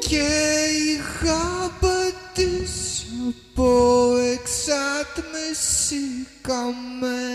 Και είχα πατήσει από εξάτμιση καμένη